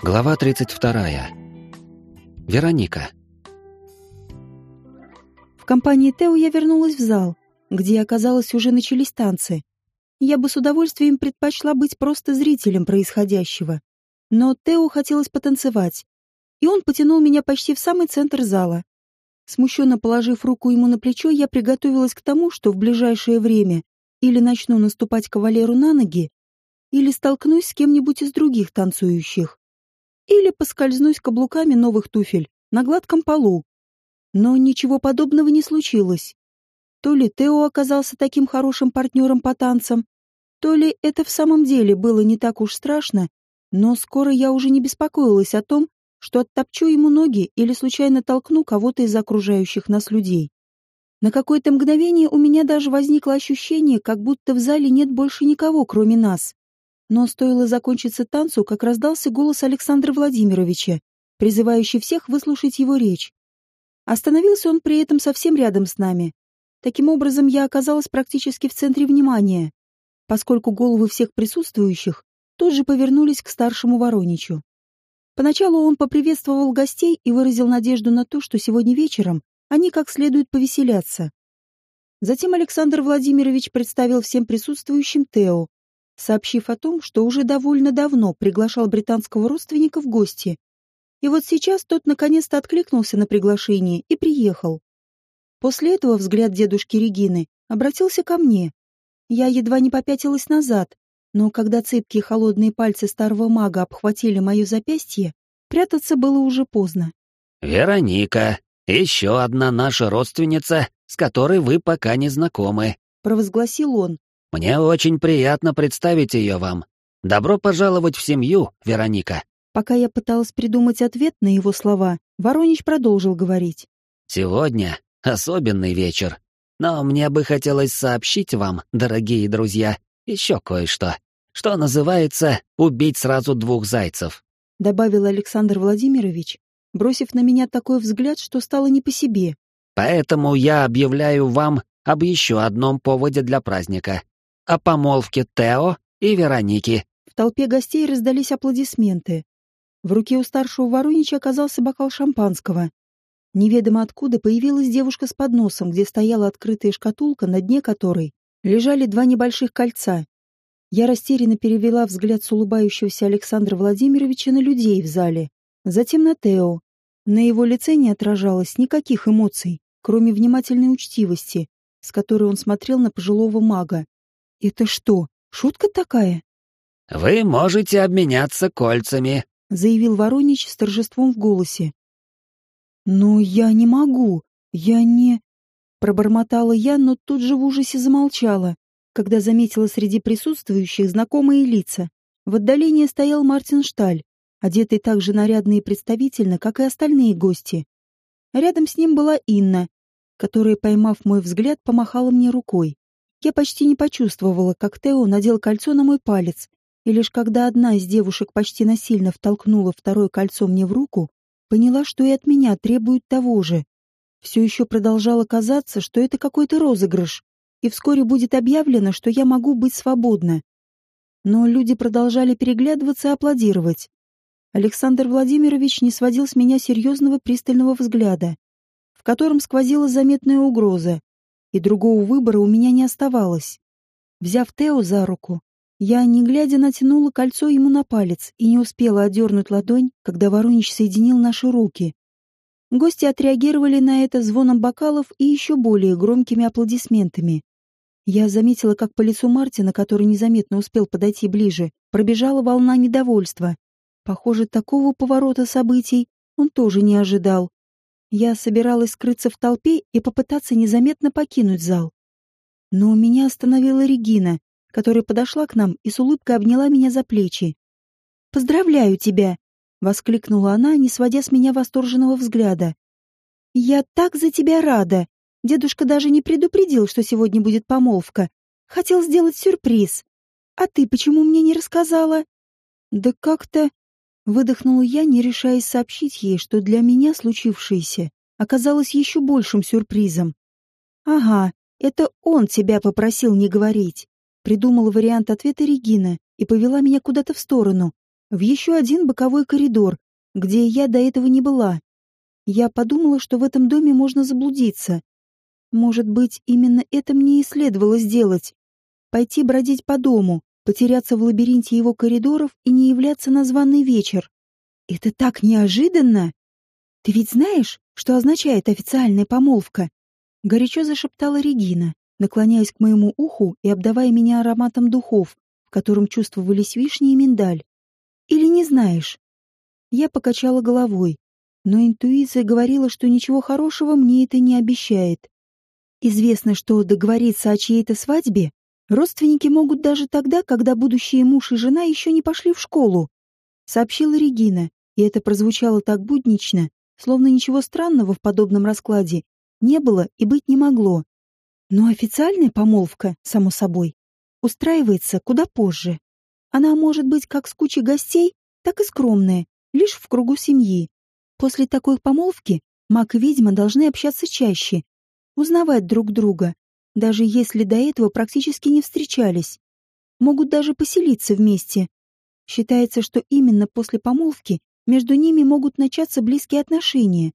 Глава 32. Вероника. В компании Тео я вернулась в зал, где оказалось уже начались танцы. Я бы с удовольствием предпочла быть просто зрителем происходящего. Но Тео хотелось потанцевать, и он потянул меня почти в самый центр зала. Смущенно положив руку ему на плечо, я приготовилась к тому, что в ближайшее время или начну наступать кавалеру на ноги, или столкнусь с кем-нибудь из других танцующих или поскользнусь каблуками новых туфель на гладком полу. Но ничего подобного не случилось. То ли Тео оказался таким хорошим партнером по танцам, то ли это в самом деле было не так уж страшно, но скоро я уже не беспокоилась о том, что оттопчу ему ноги или случайно толкну кого-то из окружающих нас людей. На какое-то мгновение у меня даже возникло ощущение, как будто в зале нет больше никого, кроме нас. Но стоило закончиться танцу, как раздался голос Александра Владимировича, призывающий всех выслушать его речь. Остановился он при этом совсем рядом с нами. Таким образом, я оказалась практически в центре внимания, поскольку головы всех присутствующих тут же повернулись к старшему Вороничу. Поначалу он поприветствовал гостей и выразил надежду на то, что сегодня вечером они как следует повеселятся. Затем Александр Владимирович представил всем присутствующим Тео, сообщив о том, что уже довольно давно приглашал британского родственника в гости. И вот сейчас тот наконец-то откликнулся на приглашение и приехал. После этого взгляд дедушки Регины обратился ко мне. Я едва не попятилась назад, но когда цепкие холодные пальцы старого мага обхватили мое запястье, прятаться было уже поздно. «Вероника, еще одна наша родственница, с которой вы пока не знакомы», — провозгласил он, мне очень приятно представить ее вам. Добро пожаловать в семью, Вероника. Пока я пыталась придумать ответ на его слова, Воронич продолжил говорить. Сегодня особенный вечер. Но мне бы хотелось сообщить вам, дорогие друзья, еще кое-что, что называется «убить сразу двух зайцев», — добавил Александр Владимирович, бросив на меня такой взгляд, что стало не по себе. «Поэтому я объявляю вам об еще одном поводе для праздника о помолвке Тео и Вероники. В толпе гостей раздались аплодисменты. В руке у старшего Воронича оказался бокал шампанского. Неведомо откуда появилась девушка с подносом, где стояла открытая шкатулка, на дне которой лежали два небольших кольца. Я растерянно перевела взгляд с улыбающегося Александра Владимировича на людей в зале, затем на Тео. На его лице не отражалось никаких эмоций, кроме внимательной учтивости, с которой он смотрел на пожилого мага. «Это что, шутка такая?» «Вы можете обменяться кольцами», — заявил Воронич с торжеством в голосе. «Но я не могу, я не...» Пробормотала я, но тут же в ужасе замолчала, когда заметила среди присутствующих знакомые лица. В отдалении стоял Мартин Шталь, одетый так же нарядно и представительно, как и остальные гости. Рядом с ним была Инна, которая, поймав мой взгляд, помахала мне рукой. Я почти не почувствовала, как Тео надел кольцо на мой палец, и лишь когда одна из девушек почти насильно втолкнула второе кольцо мне в руку, поняла, что и от меня требуют того же. Все еще продолжало казаться, что это какой-то розыгрыш, и вскоре будет объявлено, что я могу быть свободна. Но люди продолжали переглядываться и аплодировать. Александр Владимирович не сводил с меня серьезного пристального взгляда, в котором сквозила заметная угроза и другого выбора у меня не оставалось. Взяв Тео за руку, я, не глядя, натянула кольцо ему на палец и не успела одернуть ладонь, когда Воронич соединил наши руки. Гости отреагировали на это звоном бокалов и еще более громкими аплодисментами. Я заметила, как по лицу Мартина, который незаметно успел подойти ближе, пробежала волна недовольства. Похоже, такого поворота событий он тоже не ожидал. Я собиралась скрыться в толпе и попытаться незаметно покинуть зал. Но меня остановила Регина, которая подошла к нам и с улыбкой обняла меня за плечи. «Поздравляю тебя!» — воскликнула она, не сводя с меня восторженного взгляда. «Я так за тебя рада! Дедушка даже не предупредил, что сегодня будет помолвка. Хотел сделать сюрприз. А ты почему мне не рассказала?» «Да как-то...» Выдохнула я, не решаясь сообщить ей, что для меня случившееся оказалось еще большим сюрпризом. «Ага, это он тебя попросил не говорить», — придумала вариант ответа Регина и повела меня куда-то в сторону, в еще один боковой коридор, где я до этого не была. Я подумала, что в этом доме можно заблудиться. Может быть, именно это мне и следовало сделать. Пойти бродить по дому, потеряться в лабиринте его коридоров и не являться на званый вечер. Это так неожиданно! Ты ведь знаешь, что означает официальная помолвка? Горячо зашептала Регина, наклоняясь к моему уху и обдавая меня ароматом духов, в котором чувствовались вишни и миндаль. Или не знаешь? Я покачала головой, но интуиция говорила, что ничего хорошего мне это не обещает. Известно, что договориться о чьей-то свадьбе родственники могут даже тогда, когда будущие муж и жена еще не пошли в школу, сообщила Регина, и это прозвучало так буднично, словно ничего странного в подобном раскладе не было и быть не могло. Но официальная помолвка, само собой, устраивается куда позже. Она может быть как с кучей гостей, так и скромная, лишь в кругу семьи. После такой помолвки маг и ведьма должны общаться чаще узнавать друг друга, даже если до этого практически не встречались. Могут даже поселиться вместе. Считается, что именно после помолвки между ними могут начаться близкие отношения.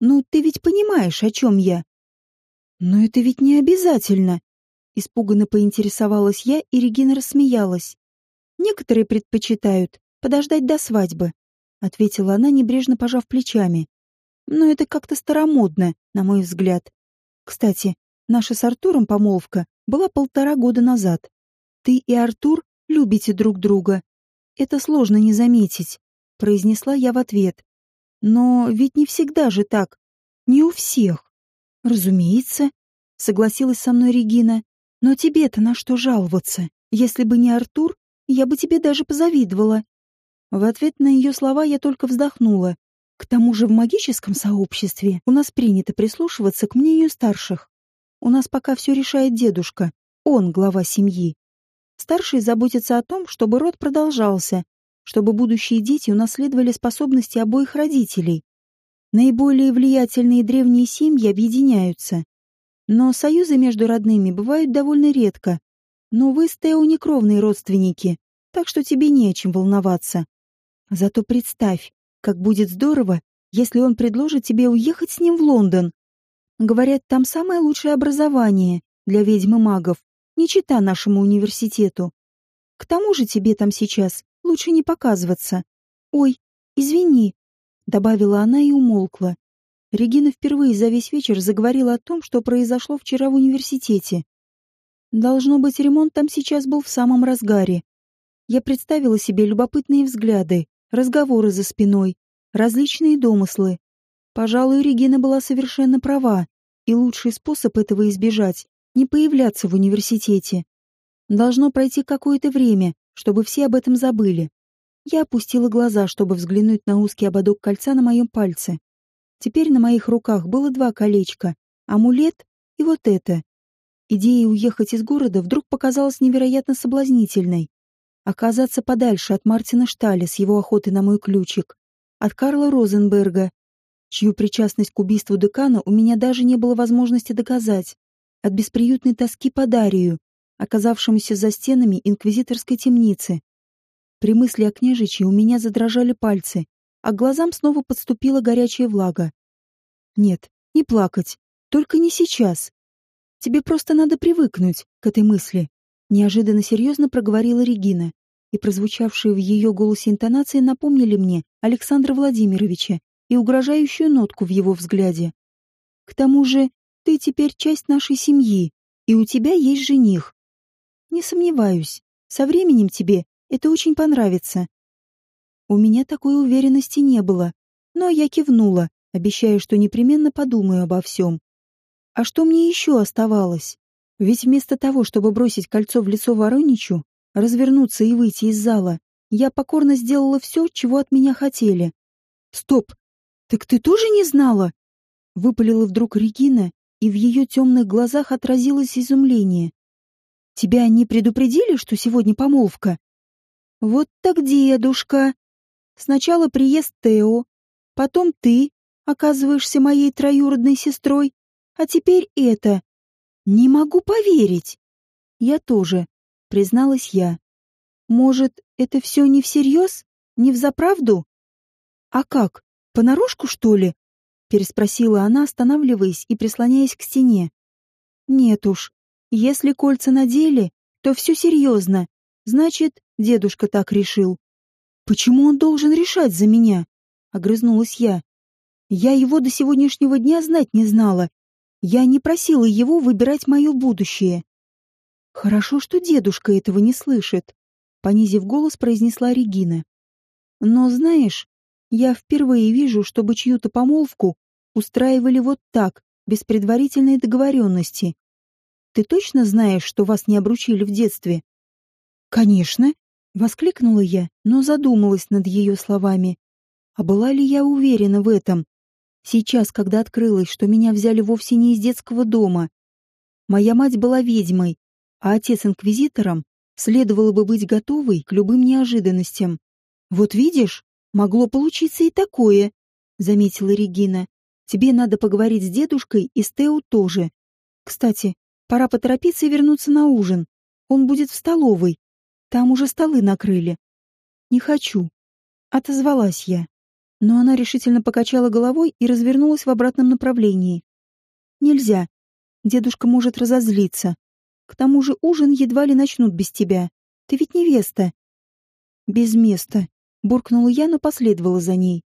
Ну, ты ведь понимаешь, о чем я? Но это ведь не обязательно. Испуганно поинтересовалась я, и Регина рассмеялась. Некоторые предпочитают подождать до свадьбы, ответила она, небрежно пожав плечами. Но это как-то старомодно, на мой взгляд. Кстати, наша с Артуром помолвка была полтора года назад. Ты и Артур любите друг друга. Это сложно не заметить, произнесла я в ответ. Но ведь не всегда же так. Не у всех. Разумеется, согласилась со мной Регина. Но тебе-то на что жаловаться? Если бы не Артур, я бы тебе даже позавидовала. В ответ на ее слова я только вздохнула. К тому же в магическом сообществе у нас принято прислушиваться к мнению старших. У нас пока все решает дедушка, он глава семьи. Старшие заботятся о том, чтобы род продолжался, чтобы будущие дети унаследовали способности обоих родителей. Наиболее влиятельные древние семьи объединяются. Но союзы между родными бывают довольно редко. Но вы с Тео не кровные родственники, так что тебе не о чем волноваться. Зато представь, как будет здорово, если он предложит тебе уехать с ним в Лондон. Говорят, там самое лучшее образование для ведьмы магов, не чита нашему университету. К тому же тебе там сейчас лучше не показываться. Ой, извини, добавила она и умолкла. Регина впервые за весь вечер заговорила о том, что произошло вчера в университете. Должно быть, ремонт там сейчас был в самом разгаре. Я представила себе любопытные взгляды, разговоры за спиной, различные домыслы. Пожалуй, Регина была совершенно права, и лучший способ этого избежать — не появляться в университете. Должно пройти какое-то время, чтобы все об этом забыли. Я опустила глаза, чтобы взглянуть на узкий ободок кольца на моем пальце. Теперь на моих руках было два колечка — амулет и вот это. Идея уехать из города вдруг показалась невероятно соблазнительной оказаться подальше от Мартина Шталя с его охотой на мой ключик, от Карла Розенберга, чью причастность к убийству декана у меня даже не было возможности доказать, от бесприютной тоски по Дарию, оказавшемуся за стенами инквизиторской темницы. При мысли о княжиче у меня задрожали пальцы, а к глазам снова подступила горячая влага. Нет, не плакать, только не сейчас. Тебе просто надо привыкнуть к этой мысли. Неожиданно серьезно проговорила Регина, и прозвучавшие в ее голосе интонации напомнили мне Александра Владимировича и угрожающую нотку в его взгляде. «К тому же ты теперь часть нашей семьи, и у тебя есть жених. Не сомневаюсь, со временем тебе это очень понравится». У меня такой уверенности не было, но я кивнула, обещая, что непременно подумаю обо всем. А что мне еще оставалось? Ведь вместо того, чтобы бросить кольцо в лицо Вороничу, развернуться и выйти из зала, я покорно сделала все, чего от меня хотели. «Стоп! Так ты тоже не знала?» Выпалила вдруг Регина, и в ее темных глазах отразилось изумление. «Тебя не предупредили, что сегодня помолвка?» «Вот так дедушка! Сначала приезд Тео, потом ты оказываешься моей троюродной сестрой, а теперь это. «Не могу поверить!» «Я тоже», — призналась я. «Может, это все не всерьез?» Не взаправду? А как? Понарошку, что ли? Переспросила она, останавливаясь и прислоняясь к стене. Нет уж. Если кольца надели, то все серьезно. Значит, дедушка так решил. Почему он должен решать за меня? Огрызнулась я. Я его до сегодняшнего дня знать не знала. Я не просила его выбирать мое будущее. Хорошо, что дедушка этого не слышит, понизив голос, произнесла Регина. Но знаешь, я впервые вижу, чтобы чью-то помолвку устраивали вот так, без предварительной договоренности. Ты точно знаешь, что вас не обручили в детстве? Конечно, воскликнула я, но задумалась над ее словами. А была ли я уверена в этом? Сейчас, когда открылось, что меня взяли вовсе не из детского дома. Моя мать была ведьмой, а отец инквизитором, следовало бы быть готовой к любым неожиданностям. Вот видишь, могло получиться и такое, заметила Регина. Тебе надо поговорить с дедушкой и с Тео тоже. Кстати, пора поторопиться и вернуться на ужин. Он будет в столовой. Там уже столы накрыли. Не хочу, отозвалась я но она решительно покачала головой и развернулась в обратном направлении. «Нельзя. Дедушка может разозлиться. К тому же ужин едва ли начнут без тебя. Ты ведь невеста». «Без места», — буркнула я, но последовала за ней.